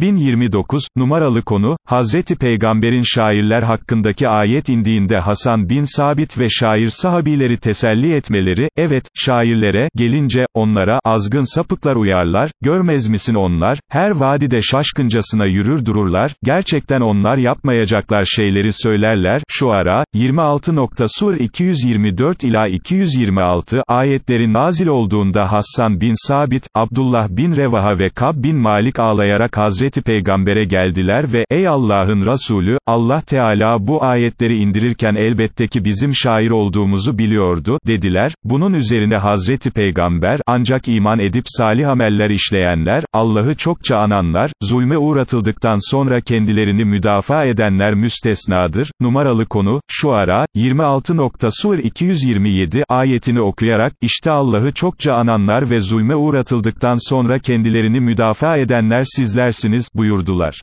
1029, numaralı konu, Hazreti Peygamber'in şairler hakkındaki ayet indiğinde Hasan bin Sabit ve şair sahabileri teselli etmeleri, evet, şairlere, gelince, onlara, azgın sapıklar uyarlar, görmez misin onlar, her vadide şaşkıncasına yürür dururlar, gerçekten onlar yapmayacaklar şeyleri söylerler, şu ara, 26. Sur 224 ila 226, ayetleri nazil olduğunda Hassan bin Sabit, Abdullah bin Revaha ve Kab bin Malik ağlayarak Hazreti Hazreti Peygamber'e geldiler ve, ey Allah'ın Resulü, Allah Teala bu ayetleri indirirken elbette ki bizim şair olduğumuzu biliyordu, dediler, bunun üzerine Hazreti Peygamber, ancak iman edip salih ameller işleyenler, Allah'ı çokça ananlar, zulme uğratıldıktan sonra kendilerini müdafaa edenler müstesnadır, numaralı konu, şu ara, 26. Sur 227 ayetini okuyarak, işte Allah'ı çokça ananlar ve zulme uğratıldıktan sonra kendilerini müdafaa edenler sizlersiniz, buyurdular.